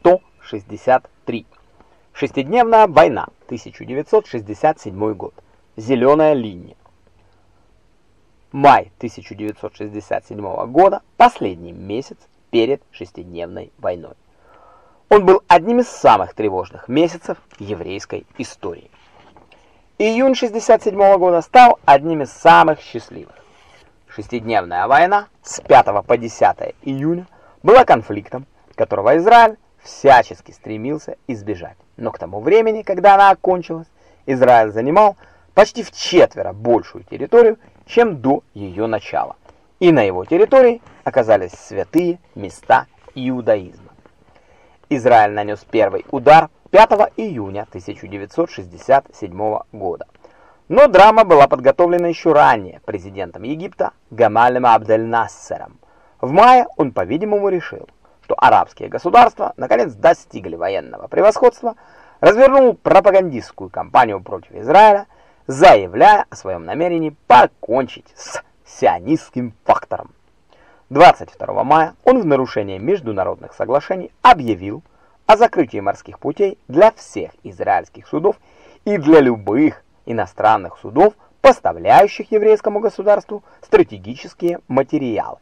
163. Шестидневная война, 1967 год. Зеленая линия. Май 1967 года, последний месяц перед шестидневной войной. Он был одним из самых тревожных месяцев еврейской истории. Июнь 67 года стал одним из самых счастливых. Шестидневная война с 5 по 10 июня была конфликтом, которого Израиль всячески стремился избежать. Но к тому времени, когда она окончилась, Израиль занимал почти в четверо большую территорию, чем до ее начала. И на его территории оказались святые места иудаизма. Израиль нанес первый удар 5 июня 1967 года. Но драма была подготовлена еще ранее президентом Египта Гамалем Абдель-Нассером. В мае он, по-видимому, решил, арабские государства наконец достигли военного превосходства, развернул пропагандистскую кампанию против Израиля, заявляя о своем намерении покончить с сионистским фактором. 22 мая он в нарушение международных соглашений объявил о закрытии морских путей для всех израильских судов и для любых иностранных судов, поставляющих еврейскому государству стратегические материалы.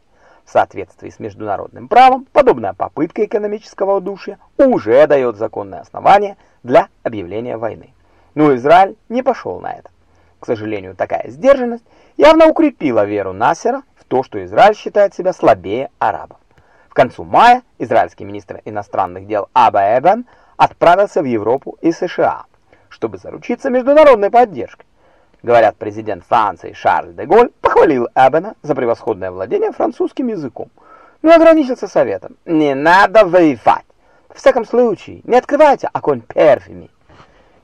В соответствии с международным правом, подобная попытка экономического удушья уже дает законное основание для объявления войны. Но Израиль не пошел на это. К сожалению, такая сдержанность явно укрепила веру Насера в то, что Израиль считает себя слабее арабов концу мая израильский министр иностранных дел Аба Эбен отправился в Европу и США, чтобы заручиться международной поддержкой. Говорят, президент Франции Шарль де Голь похвалил Эбена за превосходное владение французским языком, но ограничился советом «Не надо воевать! В всяком случае, не открывайте окон первыми!»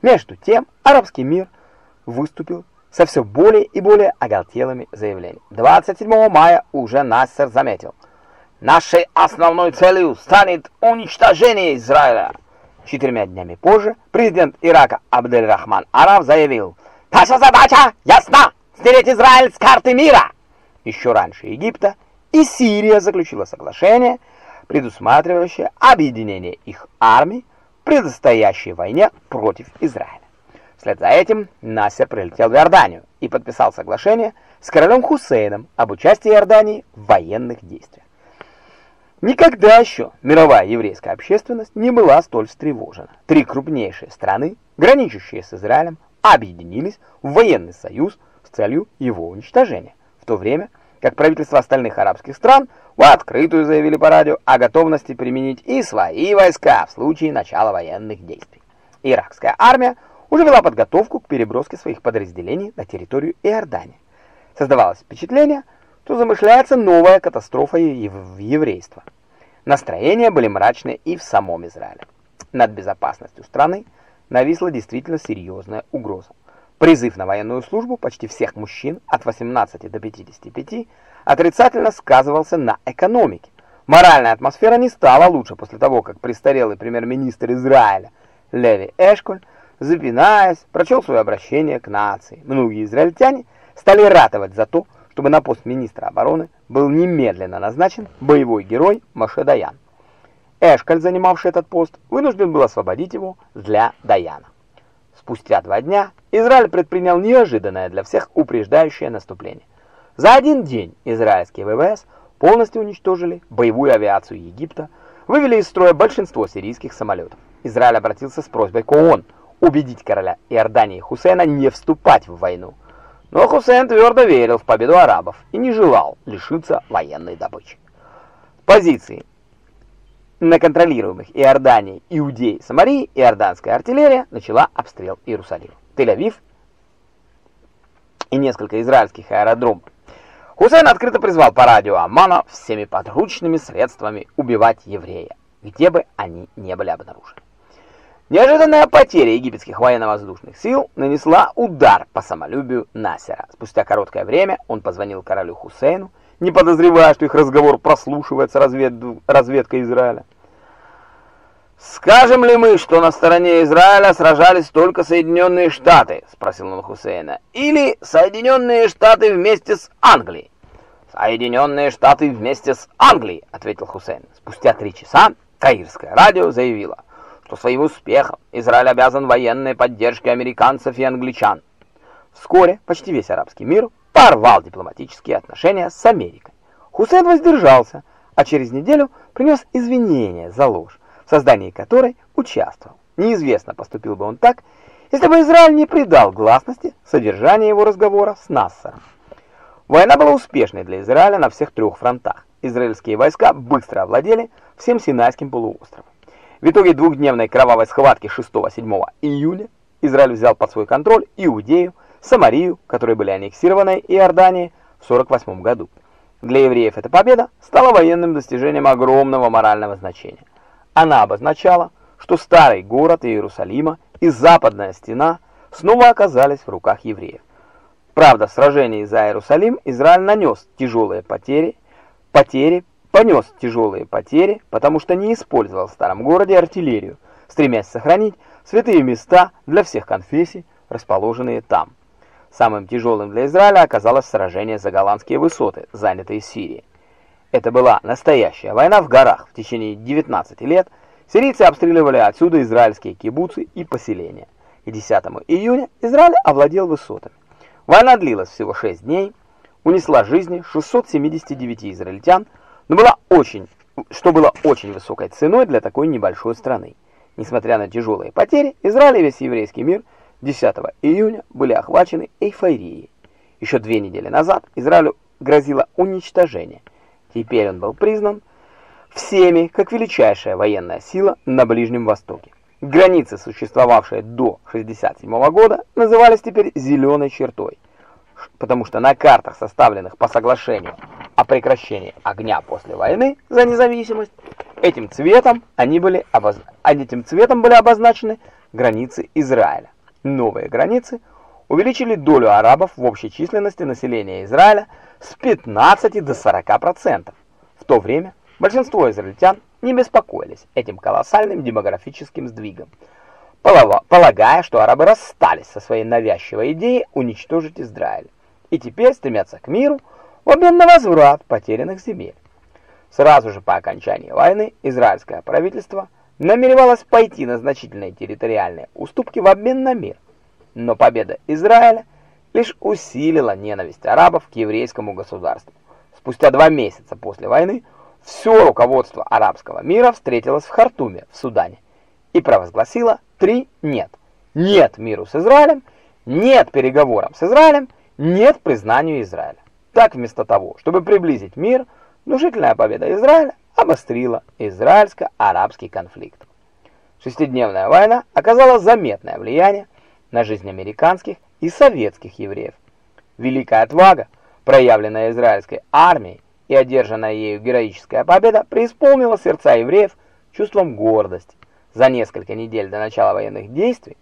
Между тем, арабский мир выступил со все более и более оголтелыми заявлениями. 27 мая уже Нассер заметил – Нашей основной целью станет уничтожение Израиля. Четырьмя днями позже президент Ирака Абдель-Рахман Арав заявил, «Наша задача ясна – стереть Израиль с карты мира». Еще раньше Египта и Сирия заключила соглашение, предусматривающее объединение их армий в предстоящей войне против Израиля. Вслед за этим Насер прилетел в Иорданию и подписал соглашение с королем Хусейном об участии Иордании в военных действиях. Никогда еще мировая еврейская общественность не была столь встревожена. Три крупнейшие страны, граничащие с Израилем, объединились в военный союз с целью его уничтожения, в то время как правительства остальных арабских стран в открытую заявили по радио о готовности применить и свои войска в случае начала военных действий. Иракская армия уже вела подготовку к переброске своих подразделений на территорию Иордании. Создавалось впечатление, что замышляется новая катастрофа еврейства. Настроения были мрачные и в самом Израиле. Над безопасностью страны нависла действительно серьезная угроза. Призыв на военную службу почти всех мужчин от 18 до 55 отрицательно сказывался на экономике. Моральная атмосфера не стала лучше после того, как престарелый премьер-министр Израиля Леви Эшколь, запинаясь, прочел свое обращение к нации. Многие израильтяне стали ратовать за то, чтобы на пост министра обороны был немедленно назначен боевой герой Маше Даян. Эшкаль, занимавший этот пост, вынужден был освободить его для Даяна. Спустя два дня Израиль предпринял неожиданное для всех упреждающее наступление. За один день израильские ВВС полностью уничтожили боевую авиацию Египта, вывели из строя большинство сирийских самолетов. Израиль обратился с просьбой к ООН убедить короля Иордании Хусейна не вступать в войну. Но Хусейн твердо верил в победу арабов и не желал лишиться военной добычи. Позиции на контролируемых Иорданией, Иудеей, Самарии иорданская артиллерия начала обстрел Иерусалима. Тель-Авив и несколько израильских аэродромов. Хусейн открыто призвал по радио Аммана всеми подручными средствами убивать еврея, где бы они не были обнаружены. Неожиданная потеря египетских военно-воздушных сил нанесла удар по самолюбию Насера. Спустя короткое время он позвонил королю Хусейну, не подозревая, что их разговор прослушивается развед... разведкой Израиля. «Скажем ли мы, что на стороне Израиля сражались только Соединенные Штаты?» — спросил он Хусейна. «Или Соединенные Штаты вместе с Англией?» «Соединенные Штаты вместе с Англией», — ответил Хусейн. Спустя три часа Каирское радио заявило, что своим успехом Израиль обязан военной поддержке американцев и англичан. Вскоре почти весь арабский мир порвал дипломатические отношения с Америкой. Хусейн воздержался, а через неделю принес извинения за ложь, создании которой участвовал. Неизвестно, поступил бы он так, если бы Израиль не придал гласности содержание его разговора с Нассером. Война была успешной для Израиля на всех трех фронтах. Израильские войска быстро овладели всем Синайским полуостровом. В итоге двухдневной кровавой схватки 6-7 июля Израиль взял под свой контроль Иудею, Самарию, которые были аннексированы Иорданией в 48 году. Для евреев эта победа стала военным достижением огромного морального значения. Она обозначала, что старый город Иерусалима и западная стена снова оказались в руках евреев. Правда, в сражении за Иерусалим Израиль нанес тяжелые потери, потери, понес тяжелые потери, потому что не использовал в старом городе артиллерию, стремясь сохранить святые места для всех конфессий, расположенные там. Самым тяжелым для Израиля оказалось сражение за голландские высоты, занятые Сирией. Это была настоящая война в горах. В течение 19 лет сирийцы обстреливали отсюда израильские кибуцы и поселения. И 10 июня Израиль овладел высотами. Война длилась всего 6 дней, унесла жизни 679 израильтян, но была очень, что было очень высокой ценой для такой небольшой страны. Несмотря на тяжелые потери, Израиль и весь еврейский мир 10 июня были охвачены эйфорией. Еще две недели назад Израилю грозило уничтожение. Теперь он был признан всеми как величайшая военная сила на Ближнем Востоке. Границы, существовавшие до 1967 года, назывались теперь «зеленой чертой», потому что на картах, составленных по соглашению о прекращении огня после войны за независимость, этим цветом они были обоз... этим цветом были обозначены границы Израиля. Новые границы увеличили долю арабов в общей численности населения Израиля с 15 до 40%. В то время большинство израильтян не беспокоились этим колоссальным демографическим сдвигом, полагая, что арабы расстались со своей навязчивой идеей уничтожить Израиль и теперь стремятся к миру в обмен на возврат потерянных земель. Сразу же по окончании войны израильское правительство намеревалось пойти на значительные территориальные уступки в обмен на мир, но победа Израиля лишь усилила ненависть арабов к еврейскому государству. Спустя два месяца после войны все руководство арабского мира встретилось в Хартуме, в Судане, и провозгласило три «нет». Нет миру с Израилем, нет переговорам с Израилем, нет признанию Израиля. Так вместо того, чтобы приблизить мир, внушительная победа Израиля обострила израильско-арабский конфликт. Шестидневная война оказала заметное влияние на жизнь американских и советских евреев. Великая отвага, проявленная израильской армией, и одержанная ею героическая победа преисполнила сердца евреев чувством гордости. За несколько недель до начала военных действий,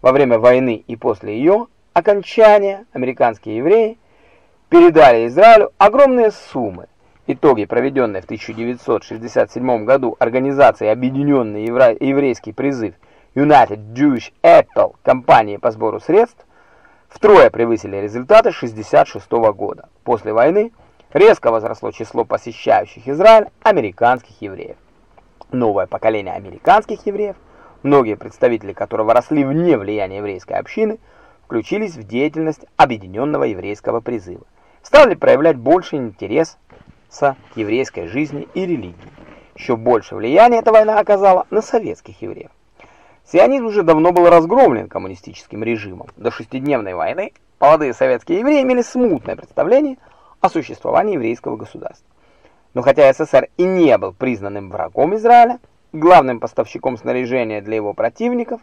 во время войны и после ее окончания, американские евреи передали Израилю огромные суммы. Итоги, проведенные в 1967 году Организацией Объединенный Еврейский призыв United Jewish Apple компании по сбору средств, втрое превысили результаты 1966 года. После войны резко возросло число посещающих Израиль американских евреев. Новое поколение американских евреев, многие представители которого росли вне влияния еврейской общины, включились в деятельность объединенного еврейского призыва, стали проявлять больше интерес к еврейской жизни и религии. Еще больше влияния эта война оказала на советских евреев. Сионизм уже давно был разгромлен коммунистическим режимом. До шестидневной войны молодые советские евреи имели смутное представление о существовании еврейского государства. Но хотя СССР и не был признанным врагом Израиля, главным поставщиком снаряжения для его противников,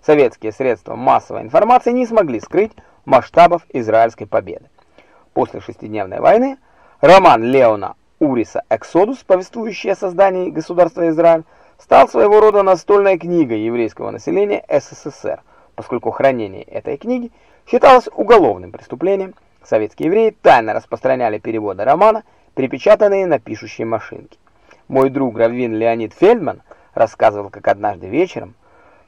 советские средства массовой информации не смогли скрыть масштабов израильской победы. После шестидневной войны роман Леона Уриса «Эксодус», повествующий о создании государства Израиль, стал своего рода настольной книгой еврейского населения СССР, поскольку хранение этой книги считалось уголовным преступлением Советские евреи тайно распространяли переводы романа, перепечатанные на пишущей машинке. Мой друг Раввин Леонид Фельдман рассказывал, как однажды вечером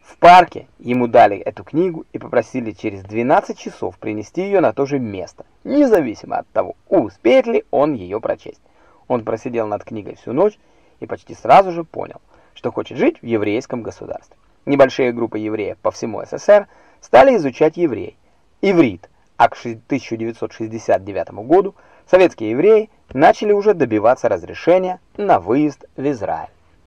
в парке ему дали эту книгу и попросили через 12 часов принести ее на то же место, независимо от того, успеет ли он ее прочесть. Он просидел над книгой всю ночь и почти сразу же понял, что хочет жить в еврейском государстве. Небольшие группы евреев по всему СССР стали изучать еврей, иврит, а к 1969 году советские евреи начали уже добиваться разрешения на выезд в Израиль.